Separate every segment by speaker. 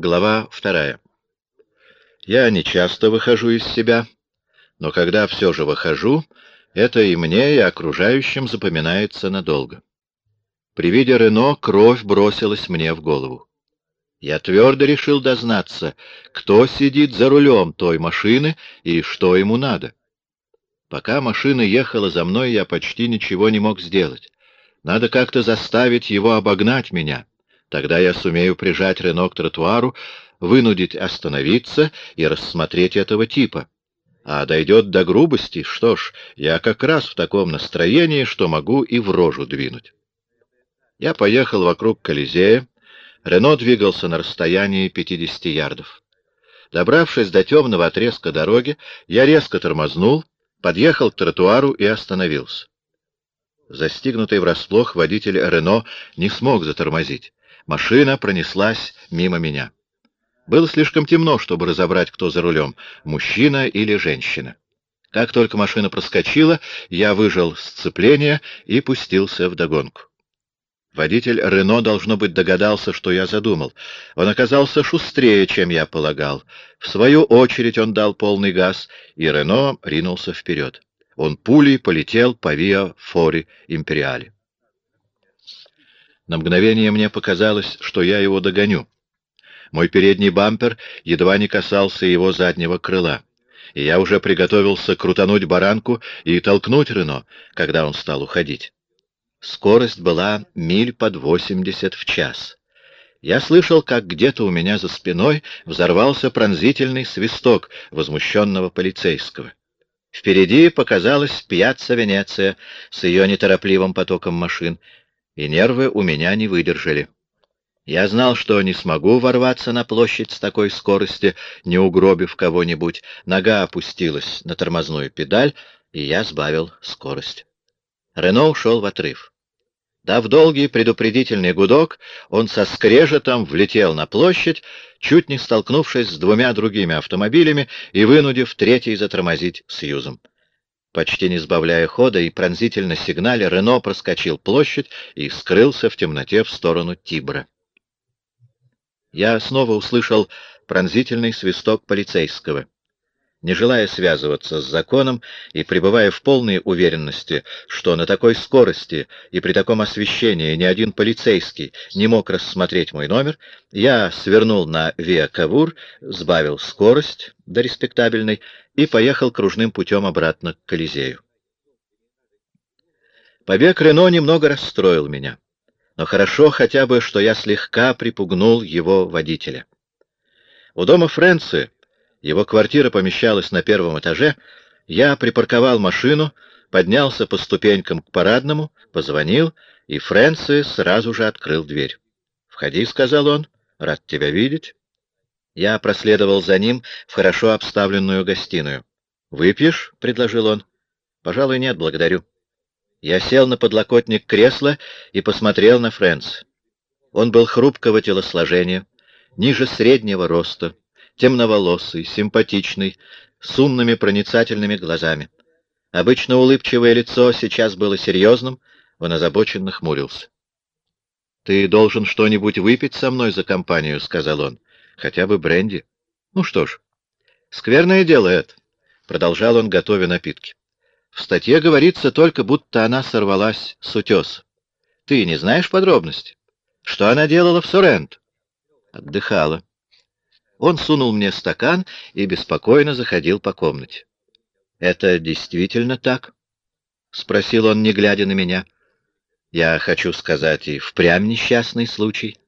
Speaker 1: Глава вторая. Я не часто выхожу из себя, но когда все же выхожу, это и мне, и окружающим запоминается надолго. При виде Рено кровь бросилась мне в голову. Я твердо решил дознаться, кто сидит за рулем той машины и что ему надо. Пока машина ехала за мной, я почти ничего не мог сделать. Надо как-то заставить его обогнать меня. Тогда я сумею прижать Рено к тротуару, вынудить остановиться и рассмотреть этого типа. А дойдет до грубости, что ж, я как раз в таком настроении, что могу и в рожу двинуть. Я поехал вокруг Колизея. Рено двигался на расстоянии 50 ярдов. Добравшись до темного отрезка дороги, я резко тормознул, подъехал к тротуару и остановился. Застигнутый врасплох водитель Рено не смог затормозить. Машина пронеслась мимо меня. Было слишком темно, чтобы разобрать, кто за рулем — мужчина или женщина. Как только машина проскочила, я выжал сцепление и пустился в догонку. Водитель Рено, должно быть, догадался, что я задумал. Он оказался шустрее, чем я полагал. В свою очередь он дал полный газ, и Рено ринулся вперед. Он пулей полетел по Виа Фори Империале. На мгновение мне показалось, что я его догоню. Мой передний бампер едва не касался его заднего крыла, и я уже приготовился крутануть баранку и толкнуть Рено, когда он стал уходить. Скорость была миль под восемьдесят в час. Я слышал, как где-то у меня за спиной взорвался пронзительный свисток возмущенного полицейского. Впереди показалась пьяцца Венеция с ее неторопливым потоком машин, и нервы у меня не выдержали. Я знал, что не смогу ворваться на площадь с такой скорости, не угробив кого-нибудь. Нога опустилась на тормозную педаль, и я сбавил скорость. Рено ушел в отрыв. Дав долгий предупредительный гудок, он со скрежетом влетел на площадь, чуть не столкнувшись с двумя другими автомобилями и вынудив третий затормозить с юзом. Почти не сбавляя хода и пронзительно сигнале, Рено проскочил площадь и скрылся в темноте в сторону Тибра. Я снова услышал пронзительный свисток полицейского. Не желая связываться с законом и пребывая в полной уверенности, что на такой скорости и при таком освещении ни один полицейский не мог рассмотреть мой номер, я свернул на Виа Кавур, сбавил скорость до респектабельной и поехал кружным путем обратно к Колизею. Побег Рено немного расстроил меня, но хорошо хотя бы, что я слегка припугнул его водителя. У дома Фрэнси его квартира помещалась на первом этаже. Я припарковал машину, поднялся по ступенькам к парадному, позвонил, и Фрэнси сразу же открыл дверь. «Входи», — сказал он, — «рад тебя видеть». Я проследовал за ним в хорошо обставленную гостиную. «Выпьешь?» — предложил он. «Пожалуй, нет, благодарю». Я сел на подлокотник кресла и посмотрел на Фрэнс. Он был хрупкого телосложения, ниже среднего роста, темноволосый, симпатичный, с умными проницательными глазами. Обычно улыбчивое лицо сейчас было серьезным, он озабоченно хмурился. «Ты должен что-нибудь выпить со мной за компанию», — сказал он. «Хотя бы бренди». «Ну что ж, скверное дело это», — продолжал он, готовя напитки. «В статье говорится только, будто она сорвалась с утеса. Ты не знаешь подробности? Что она делала в Сорент?» «Отдыхала. Он сунул мне стакан и беспокойно заходил по комнате. «Это действительно так?» — спросил он, не глядя на меня. «Я хочу сказать, и впрямь несчастный случай».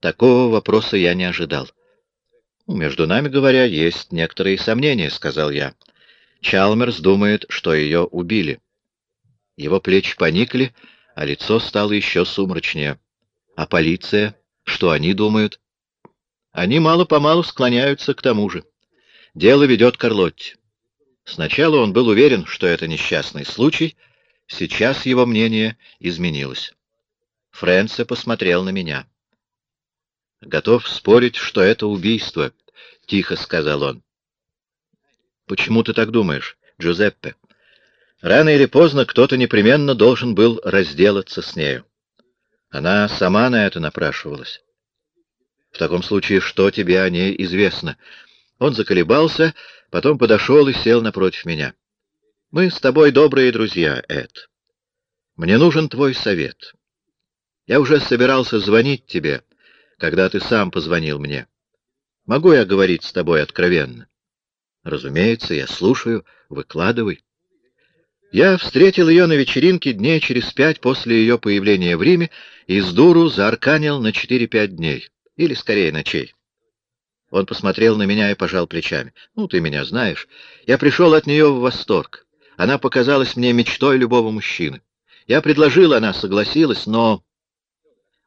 Speaker 1: Такого вопроса я не ожидал. «Между нами говоря, есть некоторые сомнения», — сказал я. Чалмерс думает, что ее убили. Его плечи поникли, а лицо стало еще сумрачнее. А полиция? Что они думают? Они мало-помалу склоняются к тому же. Дело ведет Карлотти. Сначала он был уверен, что это несчастный случай, сейчас его мнение изменилось. Фрэнсе посмотрел на меня. «Готов спорить, что это убийство», — тихо сказал он. «Почему ты так думаешь, Джузеппе? Рано или поздно кто-то непременно должен был разделаться с нею. Она сама на это напрашивалась. В таком случае, что тебе о ней известно? Он заколебался, потом подошел и сел напротив меня. Мы с тобой добрые друзья, Эд. Мне нужен твой совет. Я уже собирался звонить тебе, когда ты сам позвонил мне. Могу я говорить с тобой откровенно? Разумеется, я слушаю. Выкладывай. Я встретил ее на вечеринке дней через пять после ее появления в Риме и с дуру заарканил на четыре-пять дней. Или, скорее, ночей. Он посмотрел на меня и пожал плечами. «Ну, ты меня знаешь. Я пришел от нее в восторг. Она показалась мне мечтой любого мужчины. Я предложил, она согласилась, но...»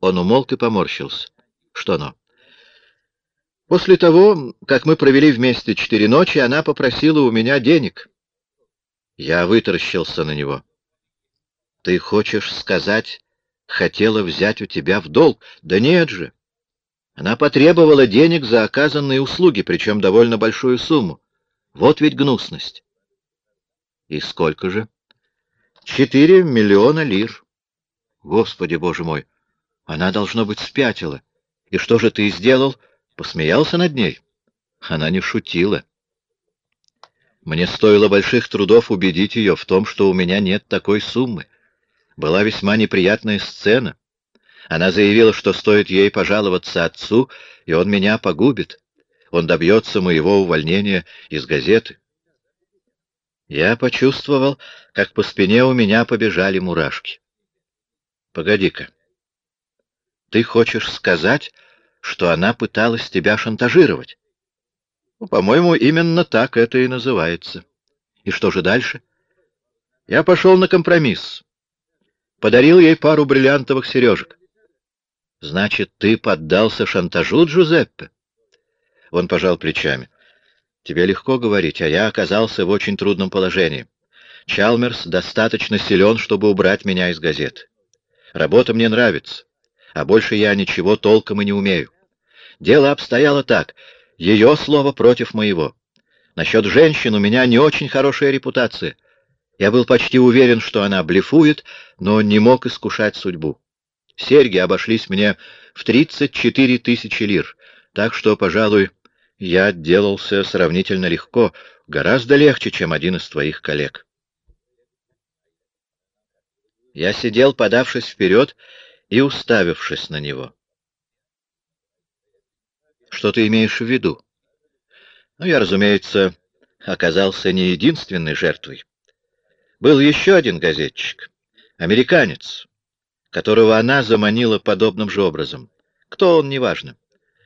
Speaker 1: Он умолк и поморщился. «Что но?» «После того, как мы провели вместе четыре ночи, она попросила у меня денег». Я вытаращился на него. «Ты хочешь сказать, хотела взять у тебя в долг? Да нет же! Она потребовала денег за оказанные услуги, причем довольно большую сумму. Вот ведь гнусность!» «И сколько же?» «Четыре миллиона лир». «Господи, боже мой! Она, должно быть, спятила. И что же ты сделал? Посмеялся над ней?» Она не шутила. Мне стоило больших трудов убедить ее в том, что у меня нет такой суммы. Была весьма неприятная сцена. Она заявила, что стоит ей пожаловаться отцу, и он меня погубит. Он добьется моего увольнения из газеты. Я почувствовал, как по спине у меня побежали мурашки. Погоди-ка. Ты хочешь сказать, что она пыталась тебя шантажировать? Ну, по-моему, именно так это и называется. И что же дальше? Я пошел на компромисс. Подарил ей пару бриллиантовых сережек. Значит, ты поддался шантажу, Джузеппе? Он пожал плечами. Тебе легко говорить, а я оказался в очень трудном положении. Чалмерс достаточно силен, чтобы убрать меня из газет. Работа мне нравится, а больше я ничего толком и не умею. Дело обстояло так. Ее слово против моего. Насчет женщин у меня не очень хорошая репутация. Я был почти уверен, что она блефует, но не мог искушать судьбу. Серьги обошлись мне в 34 тысячи лир, так что, пожалуй, я отделался сравнительно легко, гораздо легче, чем один из твоих коллег. Я сидел, подавшись вперед и уставившись на него. Что ты имеешь в виду? Ну, я, разумеется, оказался не единственной жертвой. Был еще один газетчик, американец, которого она заманила подобным же образом. Кто он, неважно.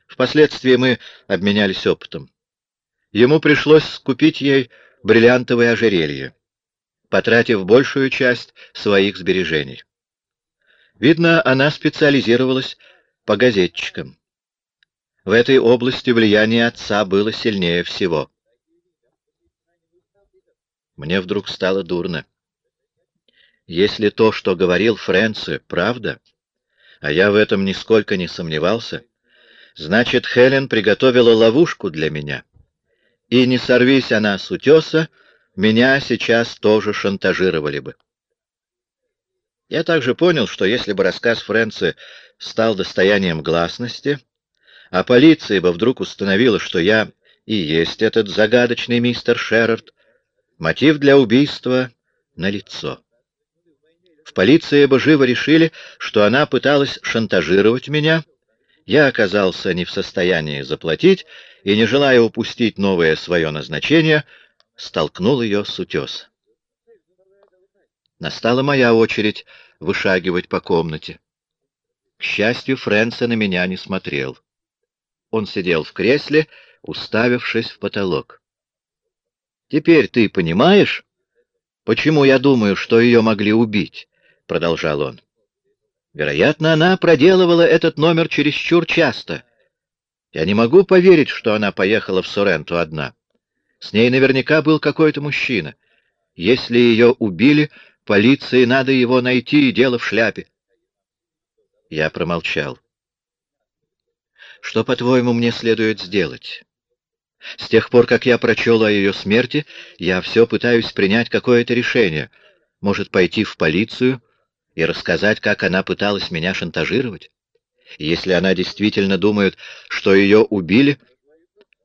Speaker 1: Впоследствии мы обменялись опытом. Ему пришлось скупить ей бриллиантовое ожерелье, потратив большую часть своих сбережений. Видно, она специализировалась по газетчикам. В этой области влияние отца было сильнее всего. Мне вдруг стало дурно. Если то, что говорил Фрэнси, правда, а я в этом нисколько не сомневался, значит, Хелен приготовила ловушку для меня. И не сорвись она с утеса, меня сейчас тоже шантажировали бы. Я также понял, что если бы рассказ Фрэнси стал достоянием гласности, а полиция бы вдруг установила, что я и есть этот загадочный мистер Шерард, мотив для убийства налицо. В полиции бы живо решили, что она пыталась шантажировать меня, я оказался не в состоянии заплатить и, не желая упустить новое свое назначение, столкнул ее с утеса. Настала моя очередь вышагивать по комнате. К счастью, Фрэнса на меня не смотрел. Он сидел в кресле, уставившись в потолок. «Теперь ты понимаешь, почему я думаю, что ее могли убить?» — продолжал он. «Вероятно, она проделывала этот номер чересчур часто. Я не могу поверить, что она поехала в Соренту одна. С ней наверняка был какой-то мужчина. Если ее убили, полиции надо его найти, и дело в шляпе». Я промолчал. Что, по-твоему, мне следует сделать? С тех пор, как я прочел о ее смерти, я все пытаюсь принять какое-то решение. Может, пойти в полицию и рассказать, как она пыталась меня шантажировать? Если она действительно думает, что ее убили,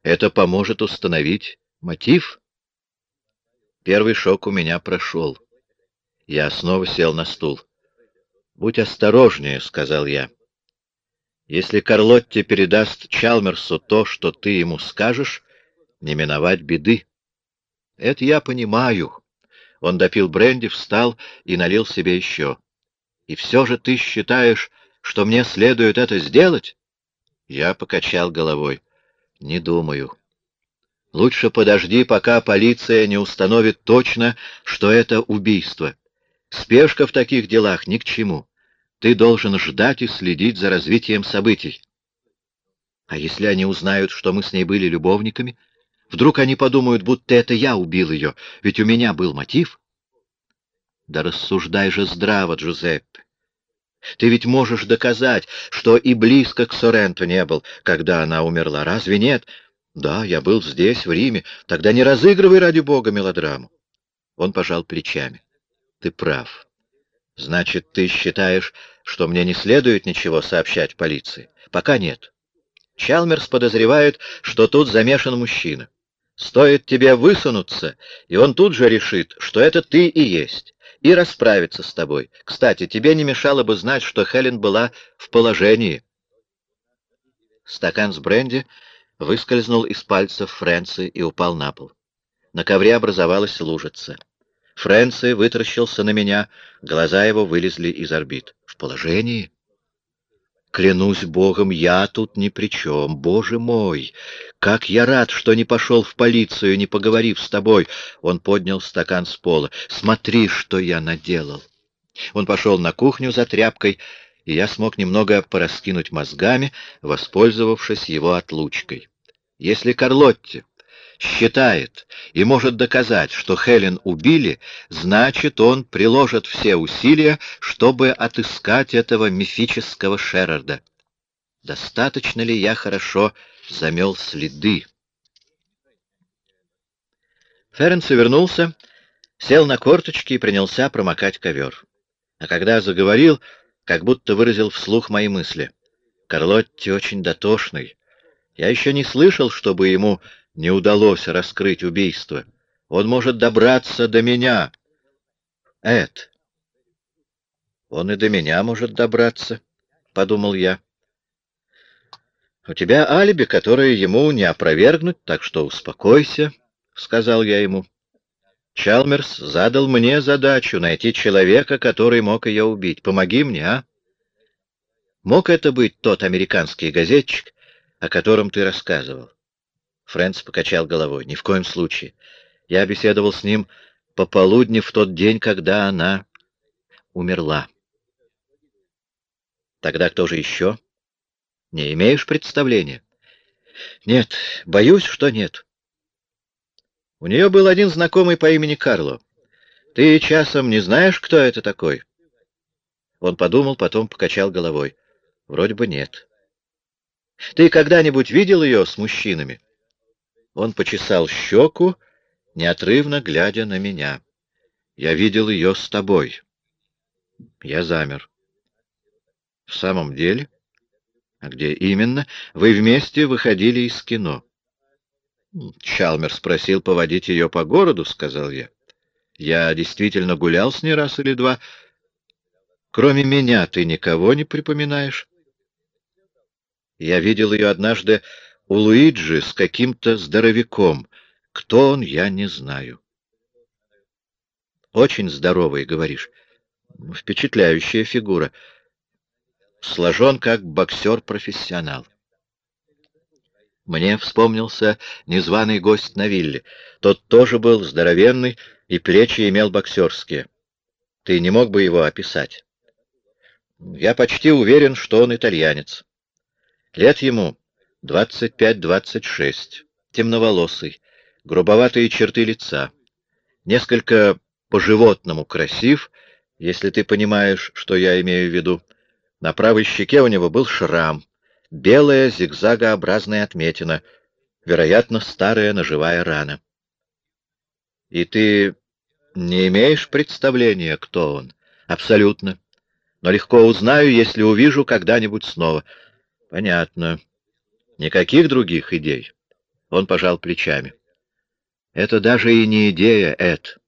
Speaker 1: это поможет установить мотив. Первый шок у меня прошел. Я снова сел на стул. «Будь осторожнее», — сказал я. «Если Карлотте передаст Чалмерсу то, что ты ему скажешь, не миновать беды». «Это я понимаю». Он допил бренди, встал и налил себе еще. «И все же ты считаешь, что мне следует это сделать?» Я покачал головой. «Не думаю. Лучше подожди, пока полиция не установит точно, что это убийство. Спешка в таких делах ни к чему. Ты должен ждать и следить за развитием событий. А если они узнают, что мы с ней были любовниками? Вдруг они подумают, будто это я убил ее, ведь у меня был мотив? Да рассуждай же здраво, Джузеппе. Ты ведь можешь доказать, что и близко к Соренто не был, когда она умерла. Разве нет? Да, я был здесь, в Риме. Тогда не разыгрывай, ради бога, мелодраму. Он пожал плечами. Ты прав. Значит, ты считаешь, что мне не следует ничего сообщать полиции? Пока нет. Чалмерс подозревает, что тут замешан мужчина. Стоит тебе высунуться, и он тут же решит, что это ты и есть, и расправится с тобой. Кстати, тебе не мешало бы знать, что Хелен была в положении. Стакан с бренди выскользнул из пальцев Фрэнси и упал на пол. На ковре образовалась лужица. Фрэнси вытаращился на меня, глаза его вылезли из орбит. «В положении?» Клянусь Богом, я тут ни при чем. Боже мой, как я рад, что не пошел в полицию, не поговорив с тобой. Он поднял стакан с пола. Смотри, что я наделал. Он пошел на кухню за тряпкой, и я смог немного пораскинуть мозгами, воспользовавшись его отлучкой. Если Карлотте считает и может доказать, что Хелен убили, значит, он приложит все усилия, чтобы отыскать этого мифического Шерарда. Достаточно ли я хорошо замел следы? Ференс вернулся, сел на корточки и принялся промокать ковер. А когда заговорил, как будто выразил вслух мои мысли. Карлотти очень дотошный. Я еще не слышал, чтобы ему не удалось раскрыть убийство. Он может добраться до меня. Эд. Он и до меня может добраться, — подумал я. У тебя алиби, которое ему не опровергнуть, так что успокойся, — сказал я ему. Чалмерс задал мне задачу найти человека, который мог ее убить. Помоги мне, а? Мог это быть тот американский газетчик, о котором ты рассказывал? Фрэнс покачал головой. «Ни в коем случае. Я беседовал с ним пополудни в тот день, когда она умерла. Тогда кто же еще? Не имеешь представления? Нет, боюсь, что нет. У нее был один знакомый по имени Карло. Ты часом не знаешь, кто это такой? Он подумал, потом покачал головой. Вроде бы нет. Ты когда-нибудь видел ее с мужчинами? Он почесал щеку, неотрывно глядя на меня. «Я видел ее с тобой». Я замер. «В самом деле? А где именно? Вы вместе выходили из кино?» Чалмер спросил поводить ее по городу, — сказал я. Я действительно гулял с ней раз или два. Кроме меня ты никого не припоминаешь? Я видел ее однажды у Луиджи с каким-то здоровяком. Кто он, я не знаю. Очень здоровый, говоришь. Впечатляющая фигура. Сложен как боксер-профессионал. Мне вспомнился незваный гость на вилле. Тот тоже был здоровенный и плечи имел боксерские. Ты не мог бы его описать? Я почти уверен, что он итальянец. Лет ему Двадцать пять-двадцать шесть. Темноволосый, грубоватые черты лица. Несколько по-животному красив, если ты понимаешь, что я имею в виду. На правой щеке у него был шрам, белая зигзагообразная отметина, вероятно, старая ножевая рана. И ты не имеешь представления, кто он? Абсолютно. но легко узнаю, если увижу когда-нибудь снова. Понятно. Никаких других идей. Он пожал плечами. Это даже и не идея, Эд.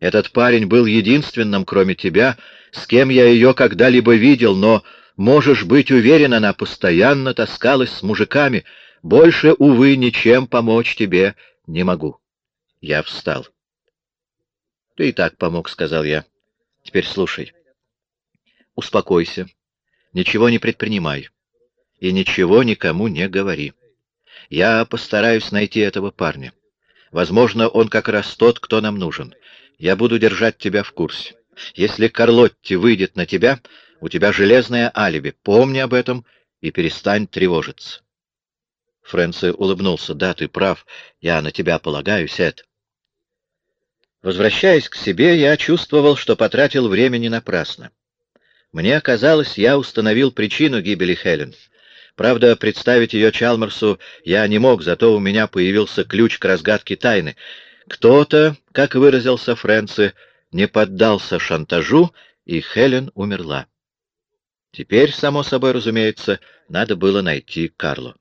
Speaker 1: Этот парень был единственным, кроме тебя, с кем я ее когда-либо видел, но, можешь быть уверен, она постоянно таскалась с мужиками. Больше, увы, ничем помочь тебе не могу. Я встал. — Ты и так помог, — сказал я. — Теперь слушай. Успокойся. Ничего не предпринимай. И ничего никому не говори. Я постараюсь найти этого парня. Возможно, он как раз тот, кто нам нужен. Я буду держать тебя в курсе. Если Карлотти выйдет на тебя, у тебя железное алиби. Помни об этом и перестань тревожиться. Фрэнси улыбнулся. «Да, ты прав. Я на тебя полагаюсь, Эд». Возвращаясь к себе, я чувствовал, что потратил время не напрасно. Мне казалось, я установил причину гибели Хелен. Правда, представить ее Чалмерсу я не мог, зато у меня появился ключ к разгадке тайны. Кто-то, как выразился Фрэнси, не поддался шантажу, и Хелен умерла. Теперь, само собой разумеется, надо было найти Карло.